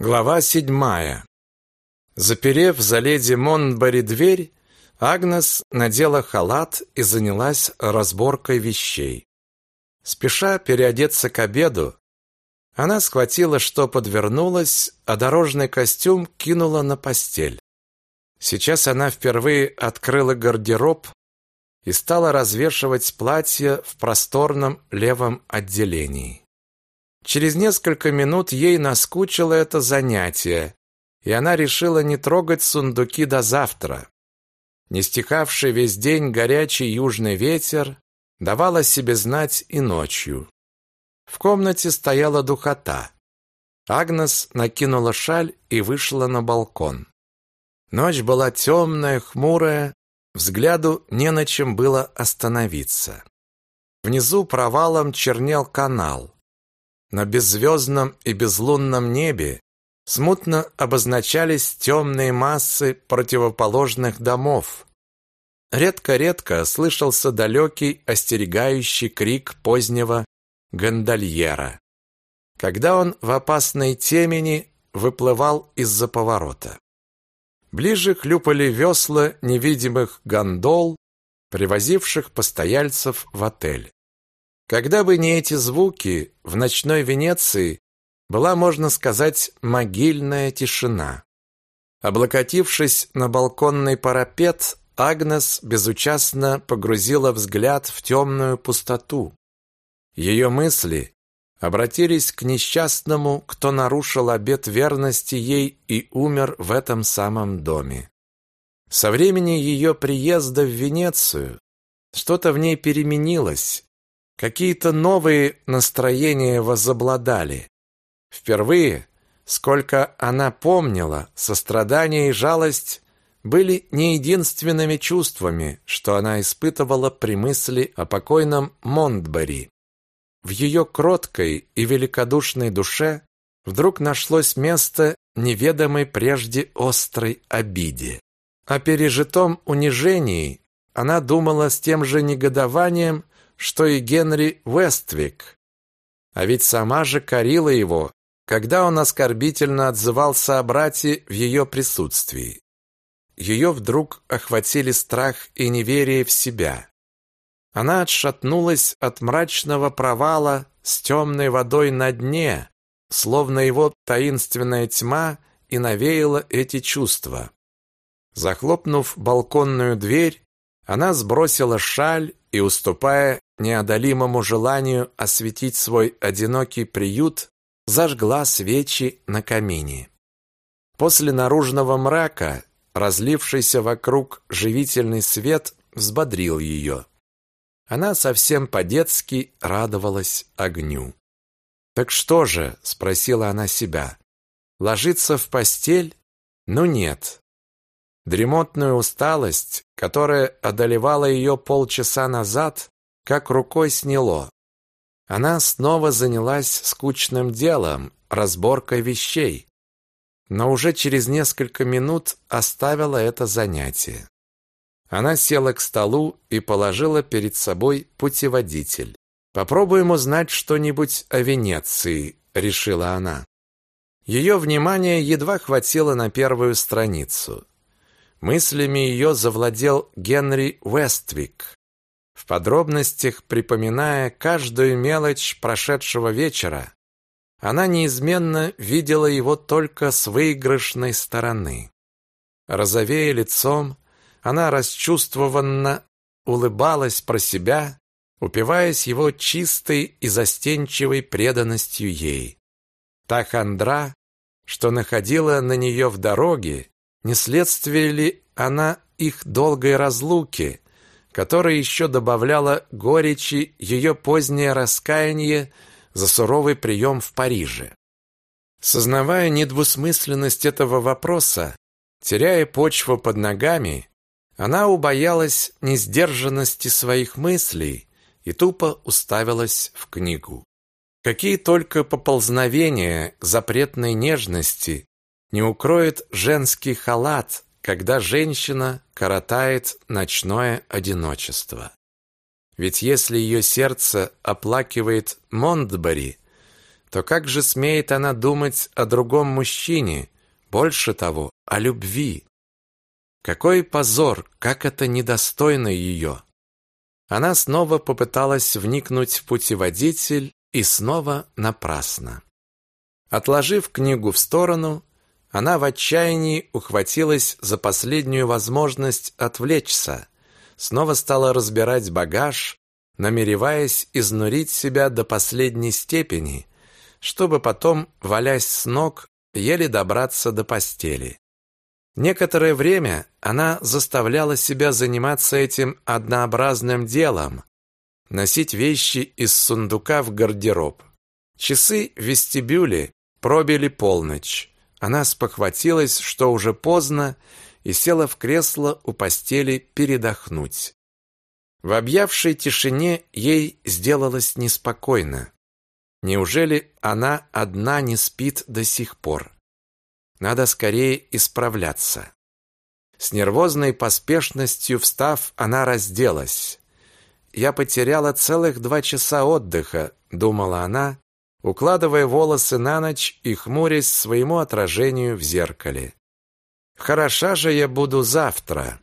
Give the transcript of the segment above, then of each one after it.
Глава седьмая. Заперев за леди Монбари дверь, Агнес надела халат и занялась разборкой вещей. Спеша переодеться к обеду, она схватила, что подвернулось, а дорожный костюм кинула на постель. Сейчас она впервые открыла гардероб и стала развешивать платье в просторном левом отделении. Через несколько минут ей наскучило это занятие, и она решила не трогать сундуки до завтра. Не стихавший весь день горячий южный ветер давал о себе знать и ночью. В комнате стояла духота. Агнес накинула шаль и вышла на балкон. Ночь была темная, хмурая, взгляду не на чем было остановиться. Внизу провалом чернел канал. На беззвездном и безлунном небе смутно обозначались темные массы противоположных домов. Редко-редко слышался далекий остерегающий крик позднего гондольера, когда он в опасной темени выплывал из-за поворота. Ближе хлюпали весла невидимых гондол, привозивших постояльцев в отель. Когда бы не эти звуки, в ночной Венеции была, можно сказать, могильная тишина. Облокотившись на балконный парапет, Агнес безучастно погрузила взгляд в темную пустоту. Ее мысли обратились к несчастному, кто нарушил обет верности ей и умер в этом самом доме. Со времени ее приезда в Венецию что-то в ней переменилось, Какие-то новые настроения возобладали. Впервые, сколько она помнила, сострадание и жалость были не единственными чувствами, что она испытывала при мысли о покойном Монтбери. В ее кроткой и великодушной душе вдруг нашлось место неведомой прежде острой обиде. О пережитом унижении она думала с тем же негодованием, что и Генри Вествик. А ведь сама же корила его, когда он оскорбительно отзывался о брате в ее присутствии. Ее вдруг охватили страх и неверие в себя. Она отшатнулась от мрачного провала с темной водой на дне, словно его таинственная тьма и навеяла эти чувства. Захлопнув балконную дверь, она сбросила шаль и, уступая неодолимому желанию осветить свой одинокий приют, зажгла свечи на камине. После наружного мрака, разлившийся вокруг живительный свет, взбодрил ее. Она совсем по-детски радовалась огню. «Так что же?» – спросила она себя. «Ложиться в постель? Ну нет». Дремотную усталость, которая одолевала ее полчаса назад, как рукой сняло. Она снова занялась скучным делом, разборкой вещей, но уже через несколько минут оставила это занятие. Она села к столу и положила перед собой путеводитель. «Попробуем узнать что-нибудь о Венеции», — решила она. Ее внимание едва хватило на первую страницу. Мыслями ее завладел Генри Вествик, в подробностях припоминая каждую мелочь прошедшего вечера, она неизменно видела его только с выигрышной стороны. Розовея лицом, она расчувствованно улыбалась про себя, упиваясь его чистой и застенчивой преданностью ей. Та хандра, что находила на нее в дороге, не следствие ли она их долгой разлуки, которая еще добавляла горечи ее позднее раскаяние за суровый прием в Париже. Сознавая недвусмысленность этого вопроса, теряя почву под ногами, она убоялась несдержанности своих мыслей и тупо уставилась в книгу. Какие только поползновения запретной нежности не укроет женский халат, когда женщина коротает ночное одиночество. Ведь если ее сердце оплакивает Монтбери, то как же смеет она думать о другом мужчине, больше того, о любви? Какой позор, как это недостойно ее! Она снова попыталась вникнуть в путеводитель и снова напрасно. Отложив книгу в сторону, она в отчаянии ухватилась за последнюю возможность отвлечься, снова стала разбирать багаж, намереваясь изнурить себя до последней степени, чтобы потом, валясь с ног, еле добраться до постели. Некоторое время она заставляла себя заниматься этим однообразным делом, носить вещи из сундука в гардероб. Часы в вестибюле пробили полночь. Она спохватилась, что уже поздно, и села в кресло у постели передохнуть. В объявшей тишине ей сделалось неспокойно. Неужели она одна не спит до сих пор? Надо скорее исправляться. С нервозной поспешностью встав, она разделась. «Я потеряла целых два часа отдыха», — думала она, укладывая волосы на ночь и хмурясь своему отражению в зеркале. «Хороша же я буду завтра!»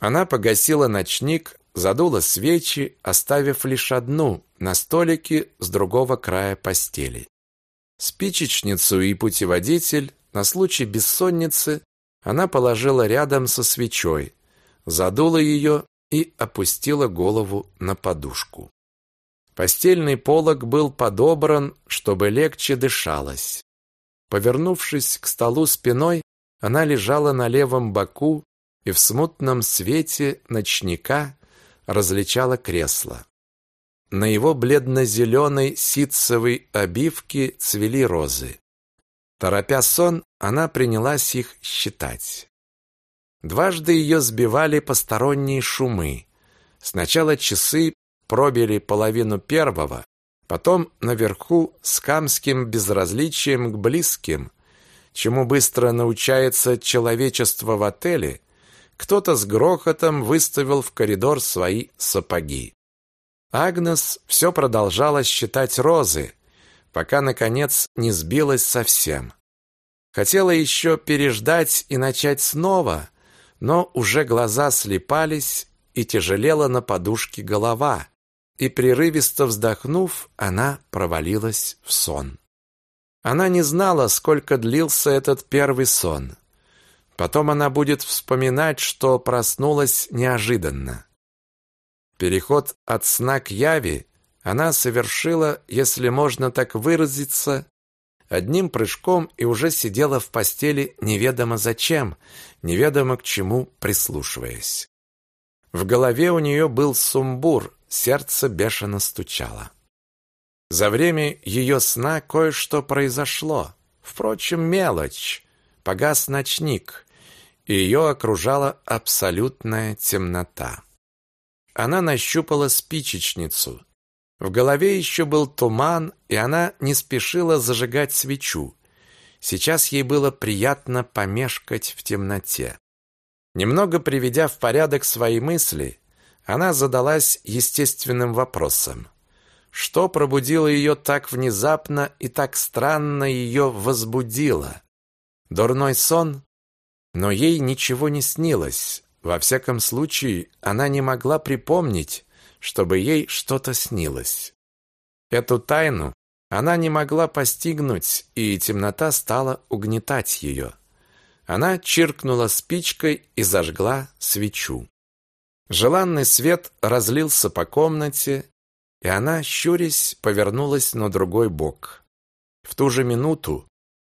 Она погасила ночник, задула свечи, оставив лишь одну на столике с другого края постели. Спичечницу и путеводитель на случай бессонницы она положила рядом со свечой, задула ее и опустила голову на подушку. Постельный полог был подобран, чтобы легче дышалось. Повернувшись к столу спиной, она лежала на левом боку и в смутном свете ночника различала кресло. На его бледно-зеленой ситцевой обивке цвели розы. Торопя сон, она принялась их считать. Дважды ее сбивали посторонние шумы. Сначала часы пробили половину первого, потом наверху с камским безразличием к близким, чему быстро научается человечество в отеле, кто-то с грохотом выставил в коридор свои сапоги. Агнес все продолжала считать розы, пока, наконец, не сбилась совсем. Хотела еще переждать и начать снова, но уже глаза слепались и тяжелела на подушке голова, и, прерывисто вздохнув, она провалилась в сон. Она не знала, сколько длился этот первый сон. Потом она будет вспоминать, что проснулась неожиданно. Переход от сна к яви она совершила, если можно так выразиться, одним прыжком и уже сидела в постели неведомо зачем, неведомо к чему прислушиваясь. В голове у нее был сумбур, сердце бешено стучало. За время ее сна кое-что произошло. Впрочем, мелочь. Погас ночник, и ее окружала абсолютная темнота. Она нащупала спичечницу. В голове еще был туман, и она не спешила зажигать свечу. Сейчас ей было приятно помешкать в темноте. Немного приведя в порядок свои мысли, она задалась естественным вопросом. Что пробудило ее так внезапно и так странно ее возбудило? Дурной сон? Но ей ничего не снилось. Во всяком случае, она не могла припомнить, чтобы ей что-то снилось. Эту тайну она не могла постигнуть, и темнота стала угнетать ее. Она чиркнула спичкой и зажгла свечу. Желанный свет разлился по комнате, и она, щурясь, повернулась на другой бок. В ту же минуту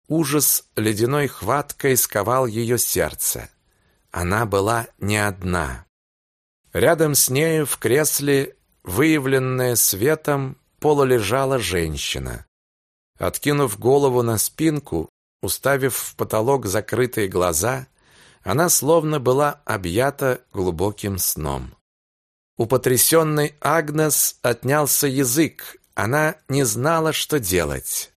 ужас ледяной хваткой сковал ее сердце. Она была не одна. Рядом с нею в кресле, выявленная светом, полулежала женщина. Откинув голову на спинку, уставив в потолок закрытые глаза, она словно была объята глубоким сном. У потрясенной Агнес отнялся язык, она не знала, что делать.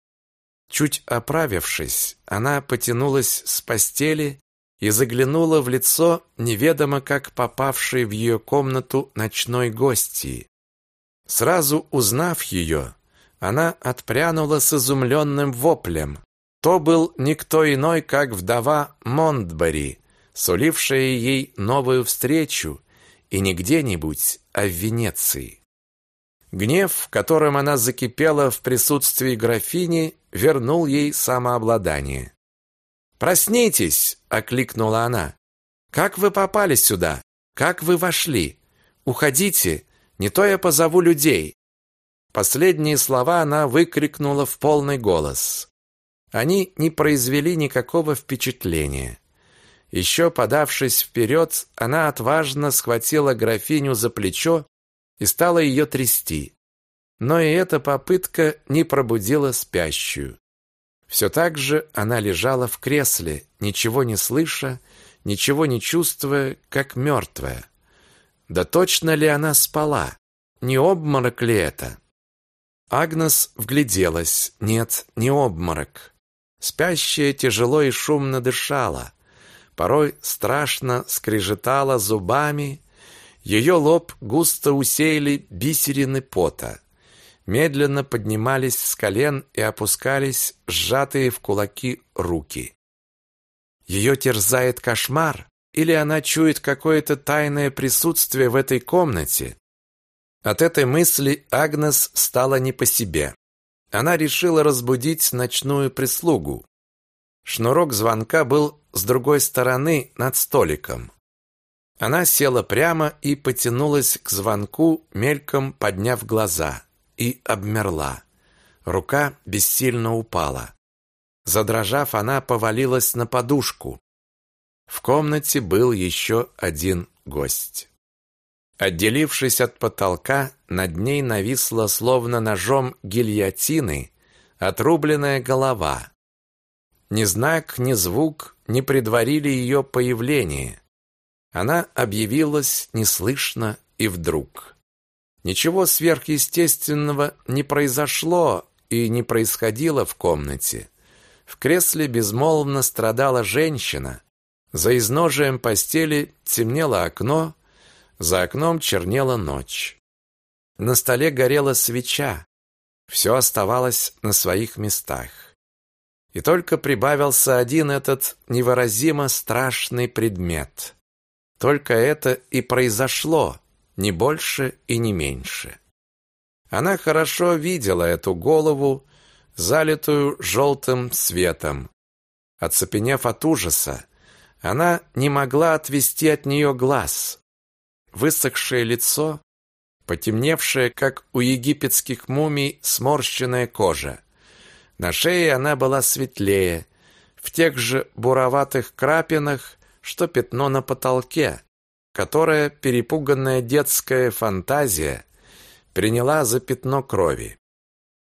Чуть оправившись, она потянулась с постели и заглянула в лицо неведомо как попавшей в ее комнату ночной гостьи. Сразу узнав ее, она отпрянула с изумленным воплем. То был никто иной, как вдова Монтбери, сулившая ей новую встречу, и не где-нибудь, а в Венеции. Гнев, которым она закипела в присутствии графини, вернул ей самообладание. «Проснитесь!» — окликнула она. «Как вы попали сюда? Как вы вошли? Уходите, не то я позову людей!» Последние слова она выкрикнула в полный голос. Они не произвели никакого впечатления. Еще подавшись вперед, она отважно схватила графиню за плечо и стала ее трясти. Но и эта попытка не пробудила спящую. Все так же она лежала в кресле, ничего не слыша, ничего не чувствуя, как мертвая. Да точно ли она спала? Не обморок ли это? Агнес вгляделась. Нет, не обморок. Спящая тяжело и шумно дышала. Порой страшно скрежетала зубами. Ее лоб густо усеяли бисерины пота медленно поднимались с колен и опускались сжатые в кулаки руки. Ее терзает кошмар, или она чует какое-то тайное присутствие в этой комнате? От этой мысли Агнес стала не по себе. Она решила разбудить ночную прислугу. Шнурок звонка был с другой стороны над столиком. Она села прямо и потянулась к звонку, мельком подняв глаза и обмерла. Рука бессильно упала. Задрожав, она повалилась на подушку. В комнате был еще один гость. Отделившись от потолка, над ней нависла словно ножом гильотины отрубленная голова. Ни знак, ни звук не предварили ее появление. Она объявилась неслышно и вдруг. Ничего сверхъестественного не произошло и не происходило в комнате. В кресле безмолвно страдала женщина. За изножием постели темнело окно, за окном чернела ночь. На столе горела свеча. Все оставалось на своих местах. И только прибавился один этот невыразимо страшный предмет. Только это и произошло, не больше и не меньше. Она хорошо видела эту голову, залитую желтым светом. Оцепенев от ужаса, она не могла отвести от нее глаз. Высохшее лицо, потемневшая, как у египетских мумий, сморщенная кожа. На шее она была светлее, в тех же буроватых крапинах, что пятно на потолке, которое перепуганная детская фантазия приняла за пятно крови.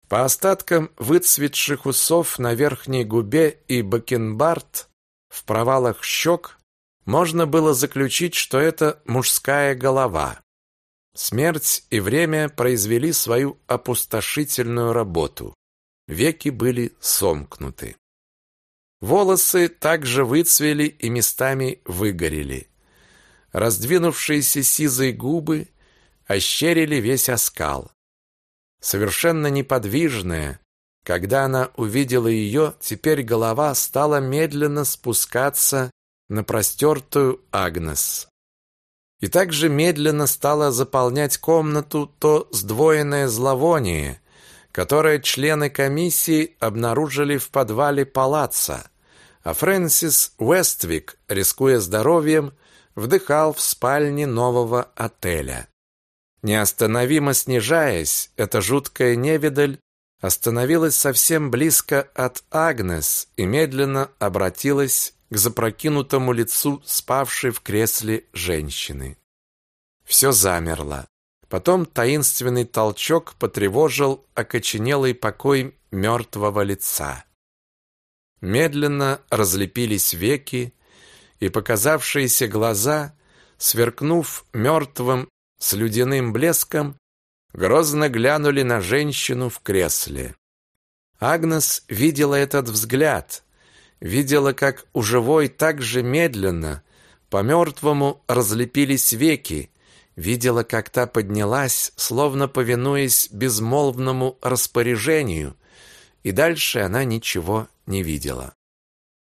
По остаткам выцветших усов на верхней губе и бакенбард в провалах щек можно было заключить, что это мужская голова. Смерть и время произвели свою опустошительную работу. Веки были сомкнуты. Волосы также выцвели и местами выгорели. Раздвинувшиеся сизые губы ощерили весь оскал. Совершенно неподвижная, когда она увидела ее, теперь голова стала медленно спускаться на простертую Агнес. И также медленно стало заполнять комнату то сдвоенное зловоние, которое члены комиссии обнаружили в подвале палаца, а Фрэнсис Уэствик, рискуя здоровьем, вдыхал в спальне нового отеля. Неостановимо снижаясь, эта жуткая невидаль остановилась совсем близко от Агнес и медленно обратилась к запрокинутому лицу спавшей в кресле женщины. Все замерло. Потом таинственный толчок потревожил окоченелый покой мертвого лица. Медленно разлепились веки, и показавшиеся глаза, сверкнув мертвым с ледяным блеском, грозно глянули на женщину в кресле. Агнес видела этот взгляд, видела, как у живой так же медленно по мертвому разлепились веки, видела, как та поднялась, словно повинуясь безмолвному распоряжению, и дальше она ничего не видела.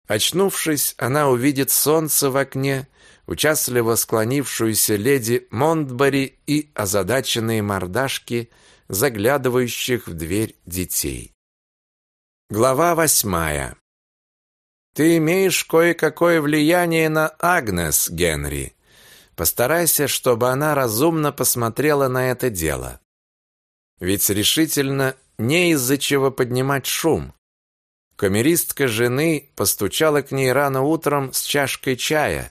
Очнувшись, она увидит солнце в окне, участливо склонившуюся леди Монтбари и озадаченные мордашки заглядывающих в дверь детей. Глава восьмая. Ты имеешь кое-какое влияние на Агнес, Генри. Постарайся, чтобы она разумно посмотрела на это дело. Ведь решительно не из-за чего поднимать шум. Камеристка жены постучала к ней рано утром с чашкой чая.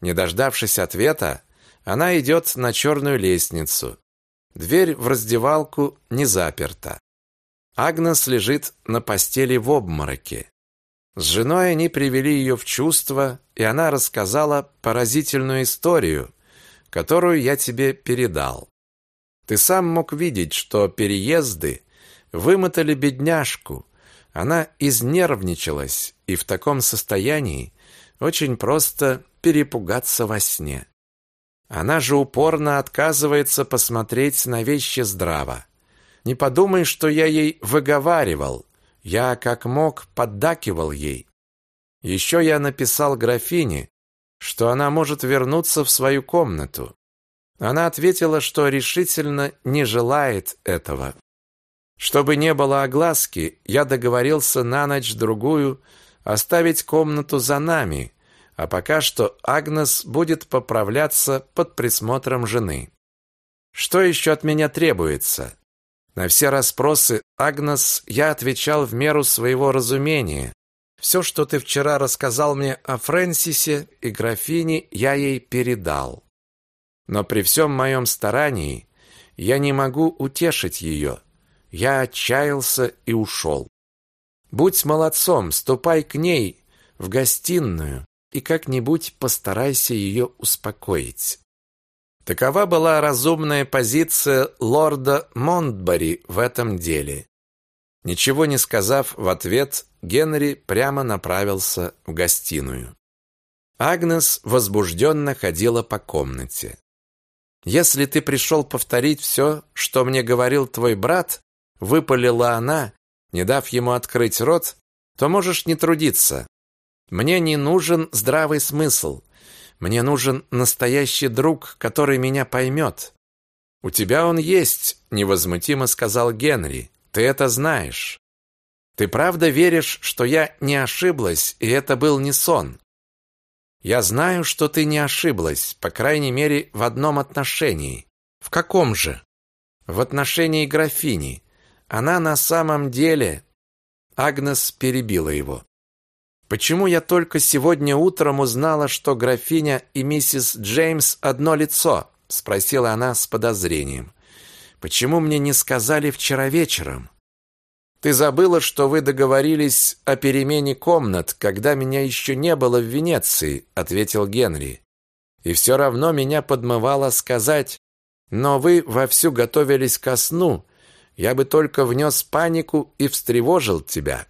Не дождавшись ответа, она идет на черную лестницу. Дверь в раздевалку не заперта. Агнес лежит на постели в обмороке. С женой они привели ее в чувство, и она рассказала поразительную историю, которую я тебе передал. Ты сам мог видеть, что переезды вымотали бедняжку. Она изнервничалась, и в таком состоянии очень просто перепугаться во сне. Она же упорно отказывается посмотреть на вещи здраво. Не подумай, что я ей выговаривал. Я, как мог, поддакивал ей. Еще я написал графине, что она может вернуться в свою комнату. Она ответила, что решительно не желает этого. Чтобы не было огласки, я договорился на ночь-другую оставить комнату за нами, а пока что Агнес будет поправляться под присмотром жены. Что еще от меня требуется? На все расспросы Агнес я отвечал в меру своего разумения. Все, что ты вчера рассказал мне о Фрэнсисе и графине, я ей передал. Но при всем моем старании я не могу утешить ее. Я отчаялся и ушел. Будь молодцом, ступай к ней в гостиную и как-нибудь постарайся ее успокоить. Такова была разумная позиция лорда Монтбари в этом деле. Ничего не сказав в ответ, Генри прямо направился в гостиную. Агнес возбужденно ходила по комнате. «Если ты пришел повторить все, что мне говорил твой брат, выпалила она, не дав ему открыть рот, то можешь не трудиться. Мне не нужен здравый смысл. Мне нужен настоящий друг, который меня поймет. У тебя он есть, невозмутимо сказал Генри. Ты это знаешь. Ты правда веришь, что я не ошиблась, и это был не сон? Я знаю, что ты не ошиблась, по крайней мере, в одном отношении. В каком же? В отношении графини. Она на самом деле... Агнес перебила его. Почему я только сегодня утром узнала, что графиня и миссис Джеймс одно лицо? спросила она с подозрением. Почему мне не сказали вчера вечером? Ты забыла, что вы договорились о перемене комнат, когда меня еще не было в Венеции, ответил Генри. И все равно меня подмывало сказать: "Но вы вовсю готовились ко сну, я бы только внес панику и встревожил тебя.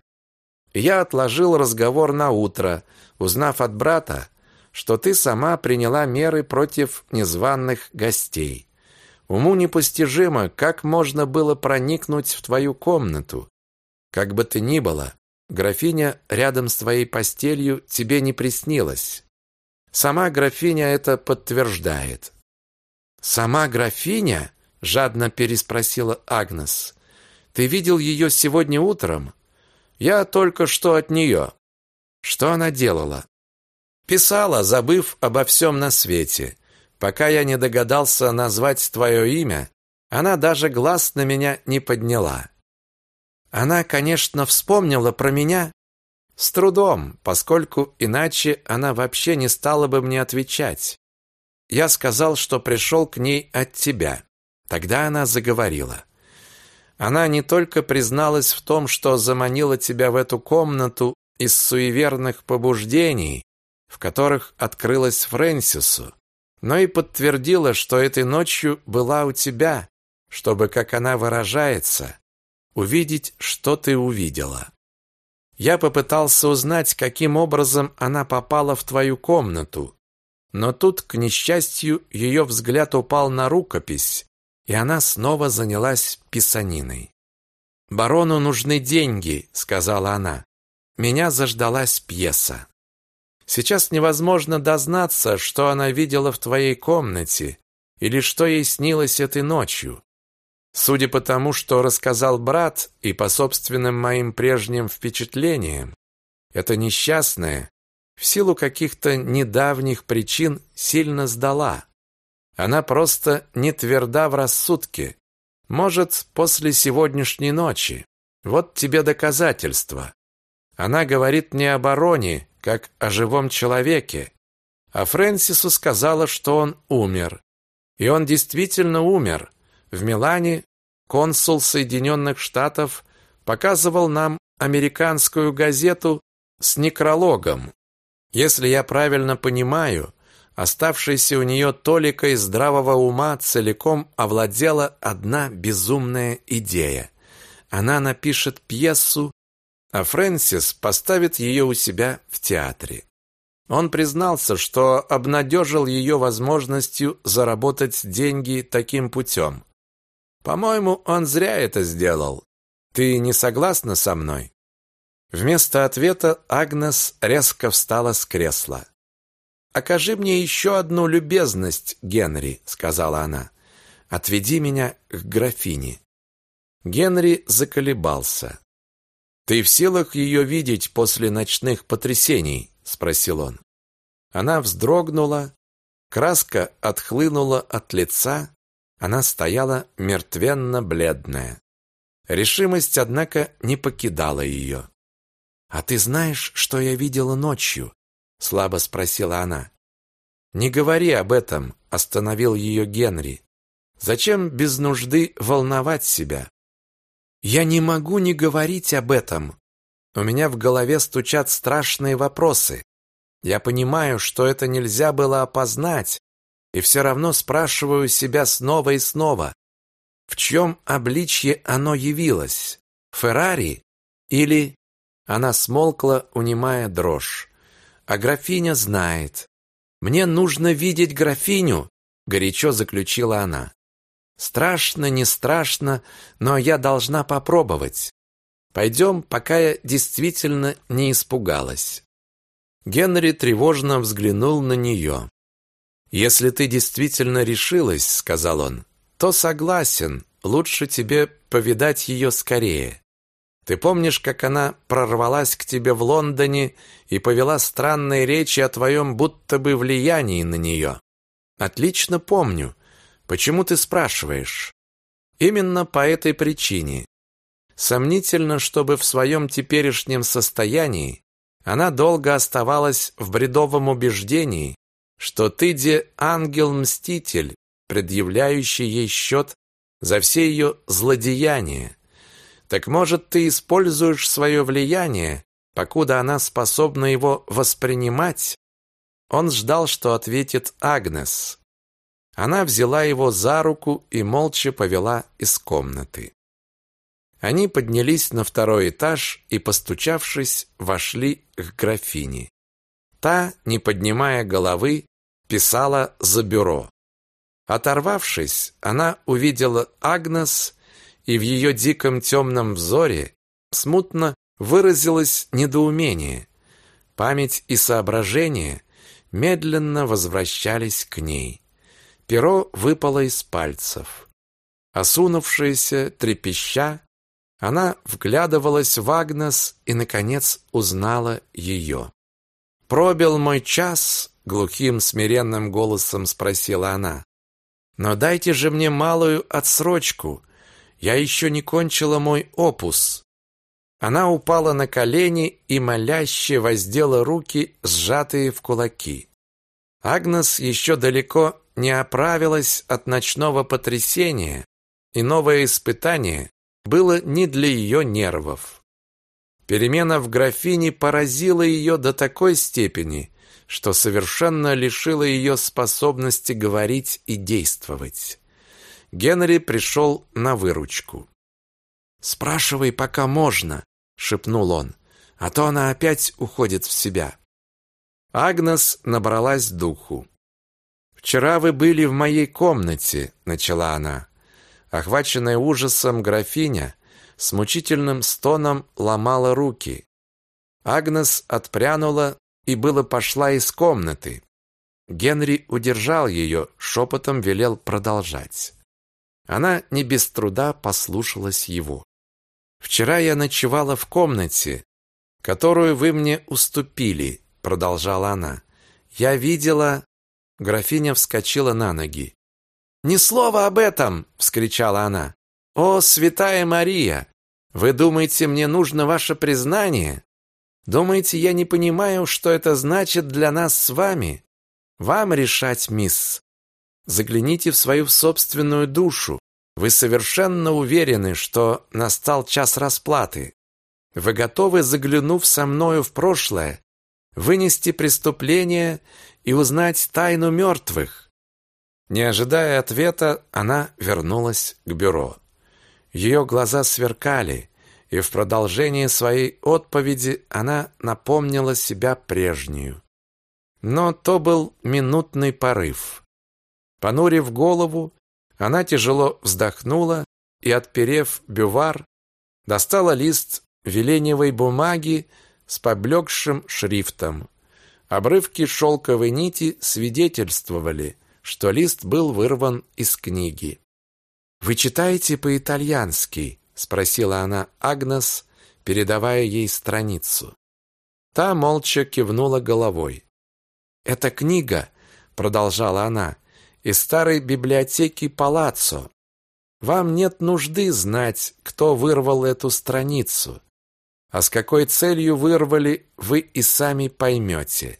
Я отложил разговор на утро, узнав от брата, что ты сама приняла меры против незваных гостей. Уму непостижимо, как можно было проникнуть в твою комнату. Как бы ты ни было, графиня рядом с твоей постелью тебе не приснилась. Сама графиня это подтверждает. Сама графиня? жадно переспросила Агнес. Ты видел ее сегодня утром? Я только что от нее». Что она делала? Писала, забыв обо всем на свете. Пока я не догадался назвать твое имя, она даже глаз на меня не подняла. Она, конечно, вспомнила про меня с трудом, поскольку иначе она вообще не стала бы мне отвечать. Я сказал, что пришел к ней от тебя. Тогда она заговорила. Она не только призналась в том, что заманила тебя в эту комнату из суеверных побуждений, в которых открылась Фрэнсису, но и подтвердила, что этой ночью была у тебя, чтобы, как она выражается, увидеть, что ты увидела. Я попытался узнать, каким образом она попала в твою комнату, Но тут, к несчастью, ее взгляд упал на рукопись, и она снова занялась писаниной. «Барону нужны деньги», — сказала она. «Меня заждалась пьеса». Сейчас невозможно дознаться, что она видела в твоей комнате или что ей снилось этой ночью. Судя по тому, что рассказал брат, и по собственным моим прежним впечатлениям, это несчастная, в силу каких-то недавних причин, сильно сдала. Она просто не тверда в рассудке. Может, после сегодняшней ночи. Вот тебе доказательство. Она говорит не о бароне, как о живом человеке, а Фрэнсису сказала, что он умер. И он действительно умер, в Милане консул Соединенных Штатов показывал нам американскую газету с некрологом. Если я правильно понимаю, оставшейся у нее толикой здравого ума целиком овладела одна безумная идея. Она напишет пьесу, а Фрэнсис поставит ее у себя в театре. Он признался, что обнадежил ее возможностью заработать деньги таким путем. По-моему, он зря это сделал. Ты не согласна со мной? Вместо ответа Агнес резко встала с кресла. «Окажи мне еще одну любезность, Генри», — сказала она. «Отведи меня к графине». Генри заколебался. «Ты в силах ее видеть после ночных потрясений?» спросил он. Она вздрогнула, краска отхлынула от лица, она стояла мертвенно-бледная. Решимость, однако, не покидала ее. «А ты знаешь, что я видела ночью?» — слабо спросила она. «Не говори об этом», — остановил ее Генри. «Зачем без нужды волновать себя?» «Я не могу не говорить об этом», у меня в голове стучат страшные вопросы. Я понимаю, что это нельзя было опознать, и все равно спрашиваю себя снова и снова, в чем обличье оно явилось? Феррари? Или... Она смолкла, унимая дрожь. А графиня знает. «Мне нужно видеть графиню», — горячо заключила она. «Страшно, не страшно, но я должна попробовать. Пойдем, пока я действительно не испугалась. Генри тревожно взглянул на нее. «Если ты действительно решилась, — сказал он, — то согласен, лучше тебе повидать ее скорее. Ты помнишь, как она прорвалась к тебе в Лондоне и повела странные речи о твоем будто бы влиянии на нее? Отлично помню. Почему ты спрашиваешь? Именно по этой причине. Сомнительно, чтобы в своем теперешнем состоянии она долго оставалась в бредовом убеждении, что ты де ангел-мститель, предъявляющий ей счет за все ее злодеяния. Так может, ты используешь свое влияние, покуда она способна его воспринимать? Он ждал, что ответит Агнес. Она взяла его за руку и молча повела из комнаты. Они поднялись на второй этаж и, постучавшись, вошли к графине. Та, не поднимая головы, писала за бюро. Оторвавшись, она увидела Агнес, и в ее диком темном взоре смутно выразилось недоумение. Память и соображение медленно возвращались к ней. Перо выпало из пальцев. Осунувшаяся, трепеща, она вглядывалась в Агнес и, наконец, узнала ее. «Пробил мой час?» — глухим смиренным голосом спросила она. «Но дайте же мне малую отсрочку. Я еще не кончила мой опус». Она упала на колени и моляще воздела руки, сжатые в кулаки. Агнес еще далеко не оправилась от ночного потрясения, и новое испытание было не для ее нервов. Перемена в графине поразила ее до такой степени, что совершенно лишила ее способности говорить и действовать. Генри пришел на выручку. «Спрашивай, пока можно», — шепнул он, «а то она опять уходит в себя». Агнес набралась духу. «Вчера вы были в моей комнате», — начала она. Охваченная ужасом графиня с мучительным стоном ломала руки. Агнес отпрянула и было пошла из комнаты. Генри удержал ее, шепотом велел продолжать. Она не без труда послушалась его. «Вчера я ночевала в комнате, которую вы мне уступили», продолжала она. «Я видела...» Графиня вскочила на ноги. «Ни слова об этом!» — вскричала она. «О, святая Мария! Вы думаете, мне нужно ваше признание? Думаете, я не понимаю, что это значит для нас с вами? Вам решать, мисс. Загляните в свою собственную душу. Вы совершенно уверены, что настал час расплаты. Вы готовы, заглянув со мною в прошлое, вынести преступление и узнать тайну мертвых? Не ожидая ответа, она вернулась к бюро. Ее глаза сверкали, и в продолжение своей отповеди она напомнила себя прежнюю. Но то был минутный порыв. Понурив голову, она тяжело вздохнула и, отперев бювар, достала лист веленевой бумаги с поблекшим шрифтом. Обрывки шелковой нити свидетельствовали, что лист был вырван из книги. «Вы читаете по-итальянски?» — спросила она Агнес, передавая ей страницу. Та молча кивнула головой. «Эта книга», — продолжала она, — «из старой библиотеки Палаццо. Вам нет нужды знать, кто вырвал эту страницу. А с какой целью вырвали, вы и сами поймете.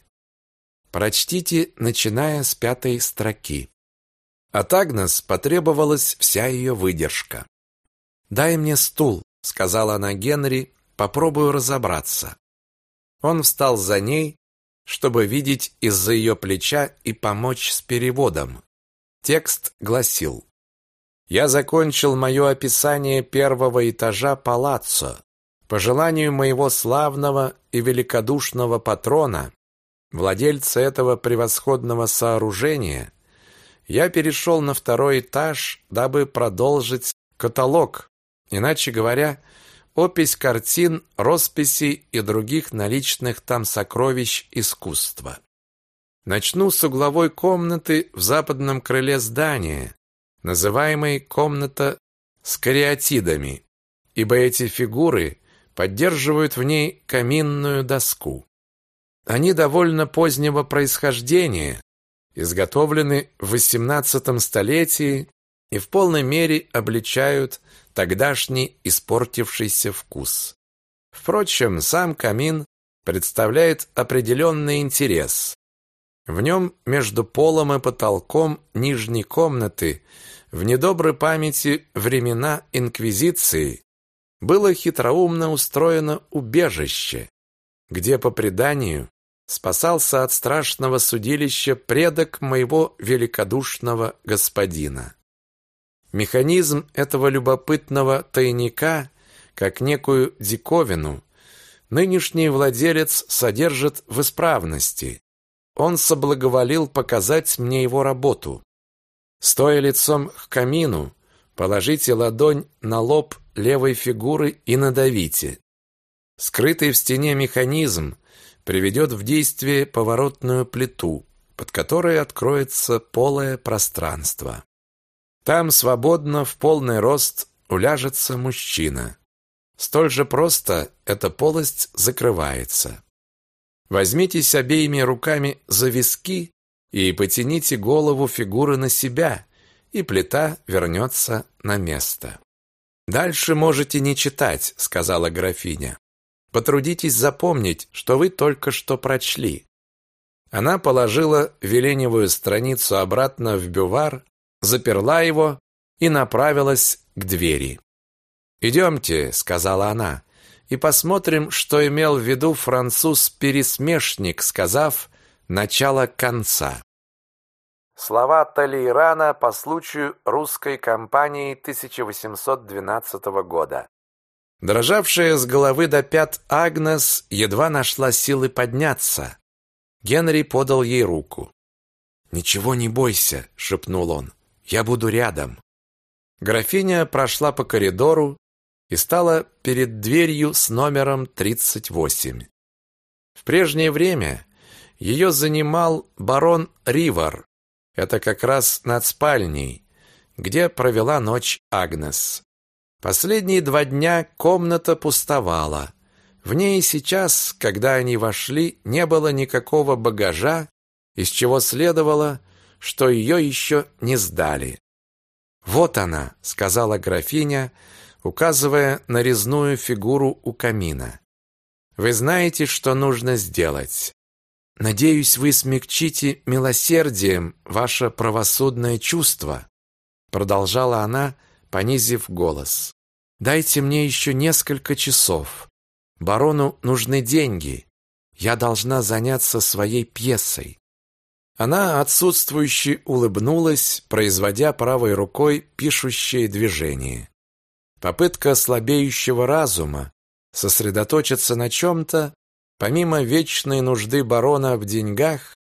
Прочтите, начиная с пятой строки». От Агнес потребовалась вся ее выдержка. «Дай мне стул», — сказала она Генри, — «попробую разобраться». Он встал за ней, чтобы видеть из-за ее плеча и помочь с переводом. Текст гласил «Я закончил мое описание первого этажа палаццо. По желанию моего славного и великодушного патрона, владельца этого превосходного сооружения, я перешел на второй этаж, дабы продолжить каталог, иначе говоря, опись картин, росписей и других наличных там сокровищ искусства. Начну с угловой комнаты в западном крыле здания, называемой комната с кариатидами, ибо эти фигуры поддерживают в ней каминную доску. Они довольно позднего происхождения, изготовлены в XVIII столетии и в полной мере обличают тогдашний испортившийся вкус. Впрочем, сам камин представляет определенный интерес. В нем между полом и потолком нижней комнаты в недоброй памяти времена Инквизиции было хитроумно устроено убежище, где, по преданию, спасался от страшного судилища предок моего великодушного господина. Механизм этого любопытного тайника, как некую диковину, нынешний владелец содержит в исправности. Он соблаговолил показать мне его работу. Стоя лицом к камину, положите ладонь на лоб левой фигуры и надавите. Скрытый в стене механизм приведет в действие поворотную плиту, под которой откроется полое пространство. Там свободно в полный рост уляжется мужчина. Столь же просто эта полость закрывается. Возьмитесь обеими руками за виски и потяните голову фигуры на себя, и плита вернется на место. «Дальше можете не читать», — сказала графиня. Потрудитесь запомнить, что вы только что прочли. Она положила веленевую страницу обратно в бювар, заперла его и направилась к двери. «Идемте», — сказала она, — «и посмотрим, что имел в виду француз-пересмешник, сказав «начало конца». Слова Талейрана по случаю русской кампании 1812 года. Дрожавшая с головы до пят Агнес едва нашла силы подняться. Генри подал ей руку. «Ничего не бойся», — шепнул он. «Я буду рядом». Графиня прошла по коридору и стала перед дверью с номером 38. В прежнее время ее занимал барон Ривар. Это как раз над спальней, где провела ночь Агнес. Последние два дня комната пустовала. В ней сейчас, когда они вошли, не было никакого багажа, из чего следовало, что ее еще не сдали. «Вот она», — сказала графиня, указывая на резную фигуру у камина. «Вы знаете, что нужно сделать. Надеюсь, вы смягчите милосердием ваше правосудное чувство», продолжала она, понизив голос. Дайте мне еще несколько часов. Барону нужны деньги. Я должна заняться своей пьесой. Она отсутствующе улыбнулась, производя правой рукой пишущее движение. Попытка слабеющего разума сосредоточиться на чем-то, помимо вечной нужды барона в деньгах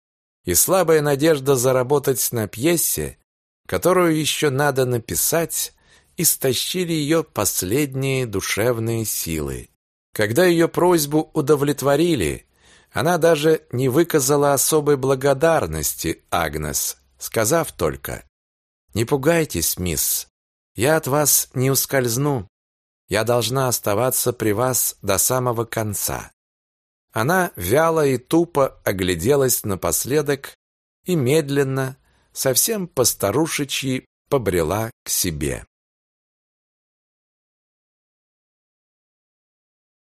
и слабая надежда заработать на пьесе, которую еще надо написать, истощили ее последние душевные силы. Когда ее просьбу удовлетворили, она даже не выказала особой благодарности Агнес, сказав только «Не пугайтесь, мисс, я от вас не ускользну, я должна оставаться при вас до самого конца». Она вяло и тупо огляделась напоследок и медленно, совсем постарушечьи, побрела к себе.